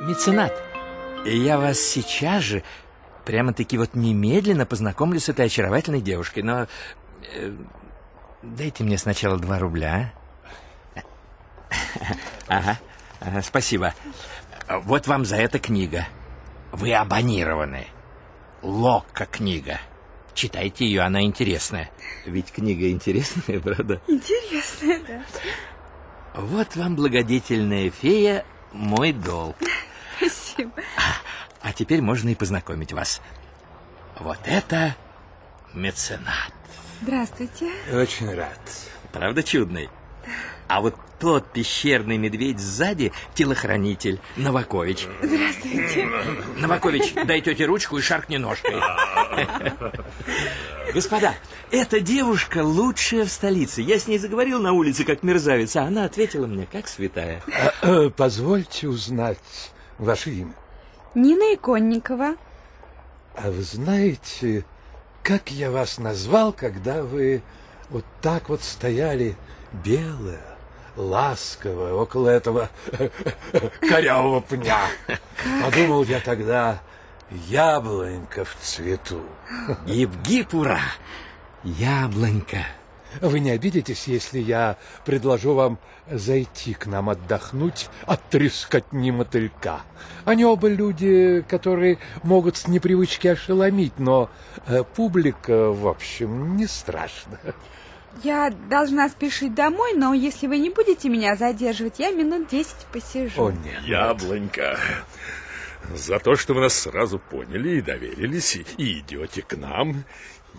меценат. И я вас сейчас же, прямо-таки вот немедленно познакомлю с этой очаровательной девушкой. Но э, дайте мне сначала два рубля. Ага, ага, спасибо. Вот вам за это книга. Вы абонированы. Локка книга. Читайте ее, она интересная. Ведь книга интересная, правда? Интересная, да. Вот вам, благодетельная фея, мой долг. Спасибо. А теперь можно и познакомить вас. Вот это меценат. Здравствуйте. Очень рад. Правда чудный? А вот тот пещерный медведь сзади телохранитель Новакович. Здравствуйте. Новакович, дай тете ручку и шаркни ножкой. Господа, эта девушка лучшая в столице. Я с ней заговорил на улице, как мерзавец, а она ответила мне, как святая. А, э, позвольте узнать ваше имя. Нина Иконникова. А вы знаете, как я вас назвал, когда вы вот так вот стояли белая, ласковая около этого корявого пня? Подумал я тогда, яблонька в цвету. Гиб-гиб, ура! Яблонька. Вы не обидитесь, если я предложу вам зайти к нам отдохнуть от трескотни мотылька? Они оба люди, которые могут с непривычки ошеломить, но э, публика, в общем, не страшна. Я должна спешить домой, но если вы не будете меня задерживать, я минут десять посижу. О, нет. Яблонька, за то, что вы нас сразу поняли и доверились, и, и идете к нам,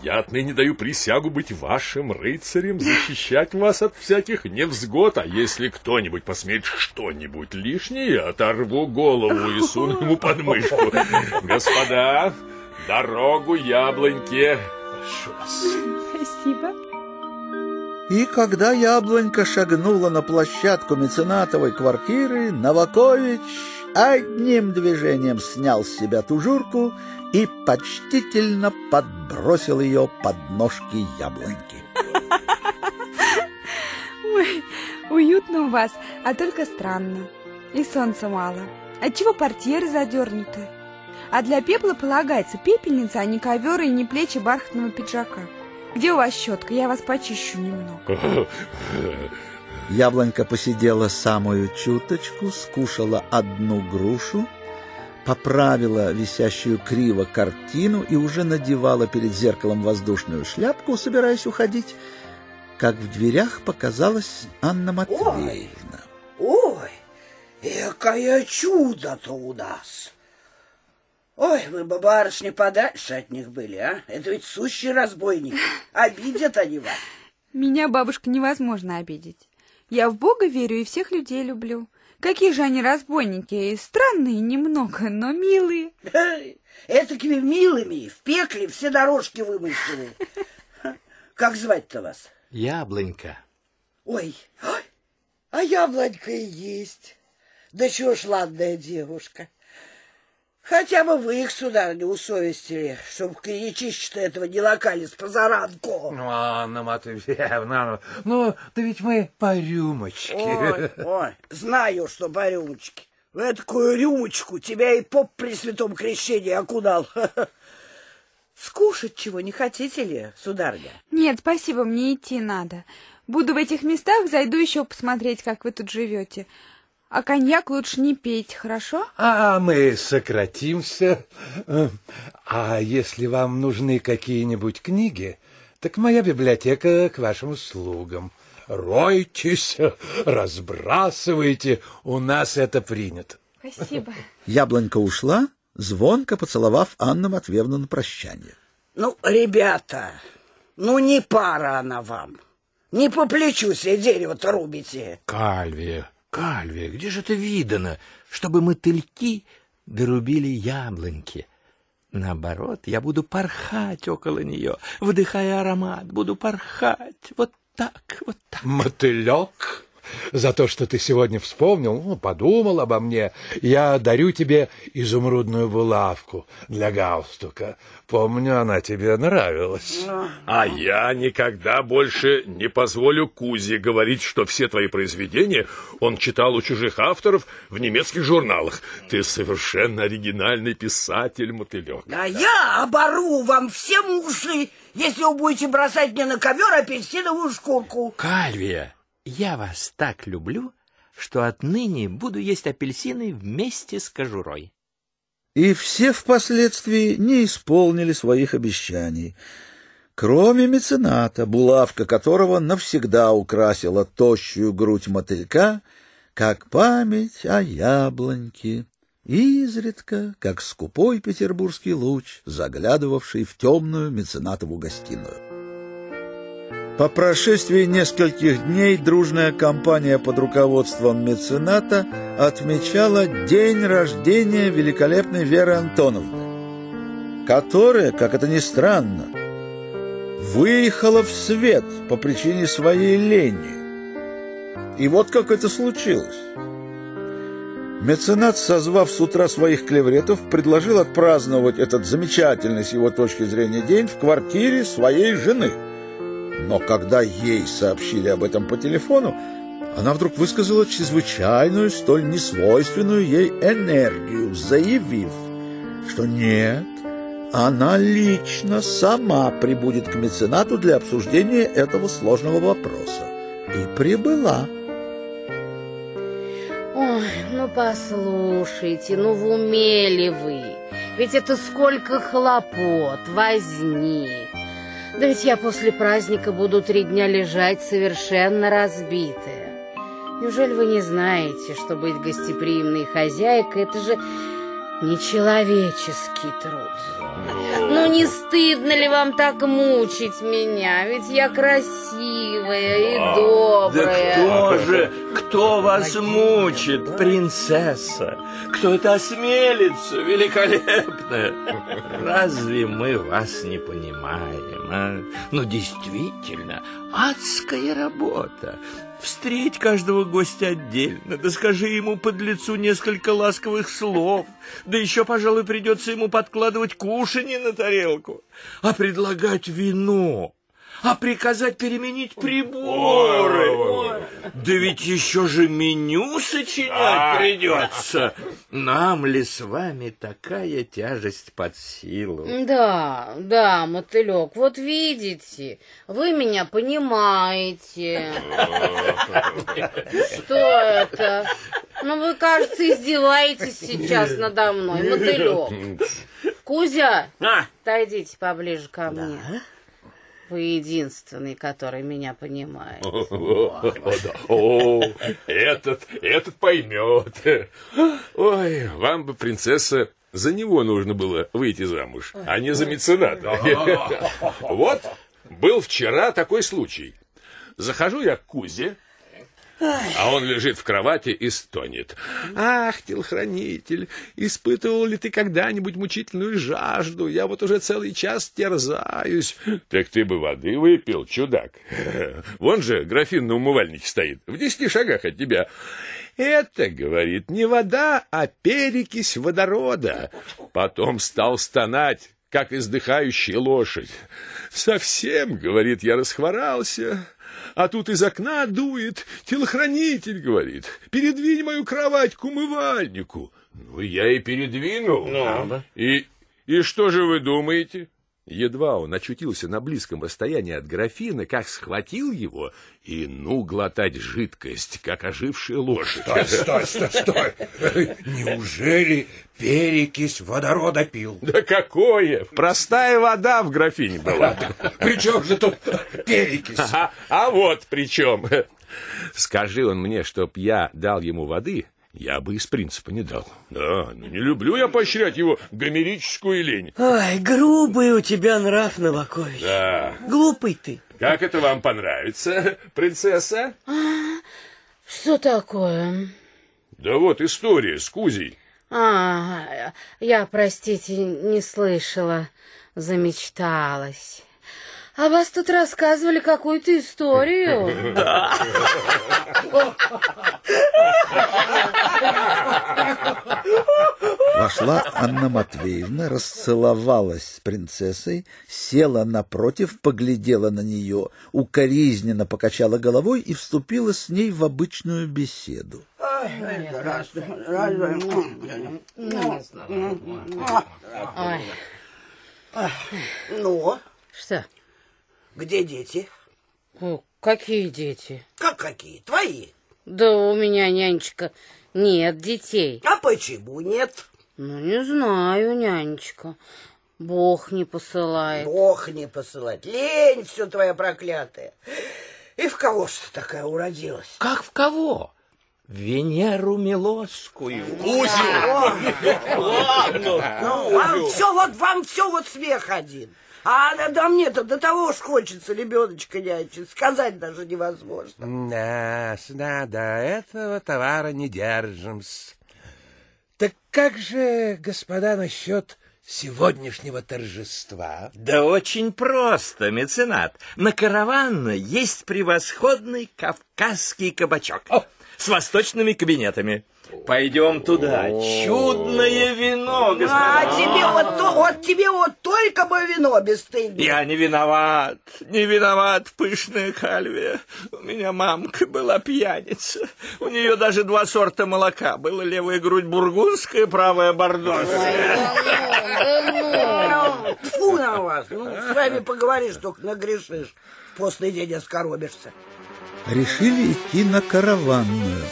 я отныне даю присягу быть вашим рыцарем, защищать вас от всяких невзгод, а если кто-нибудь посмеет что-нибудь лишнее, оторву голову и суну ему под мышку. Господа, дорогу яблоньке. Прошу вас. Спасибо. И когда яблонька шагнула на площадку меценатовой квартиры, Новакович одним движением снял с себя тужурку и почтительно подбросил ее под ножки яблоньки. Ой, уютно у вас, а только странно. И солнца мало. Отчего портьеры задернуты? А для пепла полагается пепельница, а не ковер и не плечи бархатного пиджака. Где у вас щетка? Я вас почищу немного. Яблонька посидела самую чуточку, скушала одну грушу, поправила висящую криво картину и уже надевала перед зеркалом воздушную шляпку, собираясь уходить, как в дверях показалась Анна Матвеевна. Ой, какое чудо-то у нас! Ой, вы бы, барышни, подальше от них были, а? Это ведь сущие разбойники. Обидят они вас. Меня, бабушка, невозможно обидеть. Я в Бога верю и всех людей люблю. Какие же они разбойники, странные немного, но милые. Этакими милыми в пекле все дорожки вымощены. Как звать-то вас? Яблонька. Ой, ой, а яблонька и есть. Да чего ж ладная девушка. Хотя бы вы их, сюда не усовестили, чтобы коньячище-то этого не локали с позаранку. Ну, Анна Матвеевна, ну, да ведь мы по рюмочке. Ой, ой, знаю, что по рюмочке. В эту рюмочку тебя и поп при святом крещении окунал. Скушать чего не хотите ли, сударыня? Нет, спасибо, мне идти надо. Буду в этих местах, зайду еще посмотреть, как вы тут живете. А коньяк лучше не пейте, хорошо? А мы сократимся. А если вам нужны какие-нибудь книги, так моя библиотека к вашим услугам. Ройтесь, разбрасывайте, у нас это принято. Спасибо. Яблонька ушла, звонко поцеловав Анну Матвеевну на прощание. Ну, ребята, ну не пара она вам. Не по плечу себе дерево-то рубите. Кальвия, Кальвия, где же это видано, чтобы мотыльки дорубили яблоньки? Наоборот, я буду порхать около нее, вдыхая аромат, буду порхать, вот так, вот так. Мотылек за то, что ты сегодня вспомнил, ну, подумал обо мне, я дарю тебе изумрудную булавку для галстука. Помню, она тебе нравилась. А я никогда больше не позволю Кузе говорить, что все твои произведения он читал у чужих авторов в немецких журналах. Ты совершенно оригинальный писатель, Мотылек. А я обору вам всем уши, если вы будете бросать мне на ковер апельсиновую шкурку. Кальвия, я вас так люблю, что отныне буду есть апельсины вместе с кожурой. И все впоследствии не исполнили своих обещаний, кроме мецената, булавка которого навсегда украсила тощую грудь мотылька, как память о яблоньке, изредка, как скупой петербургский луч, заглядывавший в темную меценатову гостиную. По прошествии нескольких дней дружная компания под руководством мецената отмечала день рождения великолепной Веры Антоновны, которая, как это ни странно, выехала в свет по причине своей лени. И вот как это случилось. Меценат, созвав с утра своих клевретов, предложил отпраздновать этот замечательный с его точки зрения день в квартире своей жены – но когда ей сообщили об этом по телефону, она вдруг высказала чрезвычайную, столь несвойственную ей энергию, заявив, что нет, она лично сама прибудет к меценату для обсуждения этого сложного вопроса. И прибыла. Ой, ну послушайте, ну в уме вы? Ведь это сколько хлопот, возни. Да ведь я после праздника буду три дня лежать совершенно разбитая. Неужели вы не знаете, что быть гостеприимной хозяйкой — это же нечеловеческий труд? Ну не стыдно ли вам так мучить меня? Ведь я красивая и добрая. Да кто же, кто вас мучит, принцесса? Кто это осмелится, великолепная? Разве мы вас не понимаем, а? Ну, действительно, адская работа. Встреть каждого гостя отдельно, да скажи ему под лицу несколько ласковых слов, да еще, пожалуй, придется ему подкладывать кушанье на тарелку, а предлагать вино а приказать переменить приборы. Да ведь еще же меню сочинять а. придется. Нам ли с вами такая тяжесть под силу? Да, да, мотылек, вот видите, вы меня понимаете. Что это? Ну, вы, кажется, издеваетесь сейчас надо мной, мотылек. Кузя, а? отойдите поближе ко мне. Вы единственный, который меня понимает. О, этот, этот поймет. Ой, вам бы, принцесса, за него нужно было выйти замуж, а не за мецената. Вот был вчера такой случай. Захожу я к Кузе, а он лежит в кровати и стонет. Ах, телохранитель, испытывал ли ты когда-нибудь мучительную жажду? Я вот уже целый час терзаюсь. Так ты бы воды выпил, чудак. Вон же графин на умывальнике стоит, в десяти шагах от тебя. Это, говорит, не вода, а перекись водорода. Потом стал стонать, как издыхающая лошадь. Совсем, говорит, я расхворался а тут из окна дует. Телохранитель говорит, передвинь мою кровать к умывальнику. Ну, я и передвинул. Ну. И, и что же вы думаете? Едва он очутился на близком расстоянии от графина, как схватил его и ну глотать жидкость, как ожившая лошадь. Стой, стой, стой, стой! Неужели перекись водорода пил? Да какое! Простая вода в графине была. При чем же тут перекись? А, а вот при чем. Скажи он мне, чтоб я дал ему воды, я бы из принципа не дал. Да, но не люблю я поощрять его гомерическую лень. Ой, грубый у тебя нрав, Новакович. Да. Глупый ты. Как это вам понравится, принцесса? А, что такое? Да вот история с Кузей. А, я, простите, не слышала, замечталась. А вас тут рассказывали какую-то историю. Вошла Анна Матвеевна, расцеловалась с принцессой, села напротив, поглядела на нее, укоризненно покачала головой и вступила с ней в обычную беседу. Ну, что? Где дети? О, какие дети? Как какие? Твои? Да у меня, нянечка, нет детей. А почему нет? Ну, не знаю, нянечка. Бог не посылает. Бог не посылать. Лень все твоя проклятая. И в кого ж ты такая уродилась? Как в кого? В Венеру Милосскую. Ну, вам все, вот вам все вот смех один. А да, да мне-то до того уж хочется ребеночка нянчить. Сказать даже невозможно. Да, да, до этого товара не держим-с. Так как же, господа, насчет сегодняшнего торжества? Да очень просто, меценат. На караванно есть превосходный кавказский кабачок с восточными кабинетами. Пойдем туда. Чудное вино, А господа. тебе вот, то- вот тебе вот только бы вино бесстыдное. Я не виноват, не виноват, пышная кальвия. У меня мамка была пьяница. У нее даже два сорта молока. Была левая грудь бургундская, правая бордоская. Фу на вас. Ну, с вами поговоришь, только нагрешишь. В Постный день оскоробишься. Решили идти на караванную.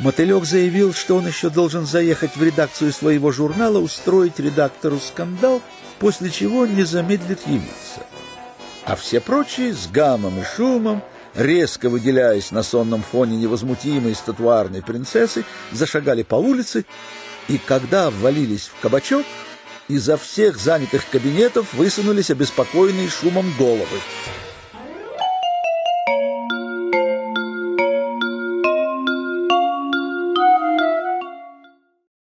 Мотылек заявил, что он еще должен заехать в редакцию своего журнала, устроить редактору скандал, после чего не замедлит явиться. А все прочие с гамом и шумом, резко выделяясь на сонном фоне невозмутимой статуарной принцессы, зашагали по улице, и когда ввалились в кабачок, изо всех занятых кабинетов высунулись обеспокоенные шумом головы.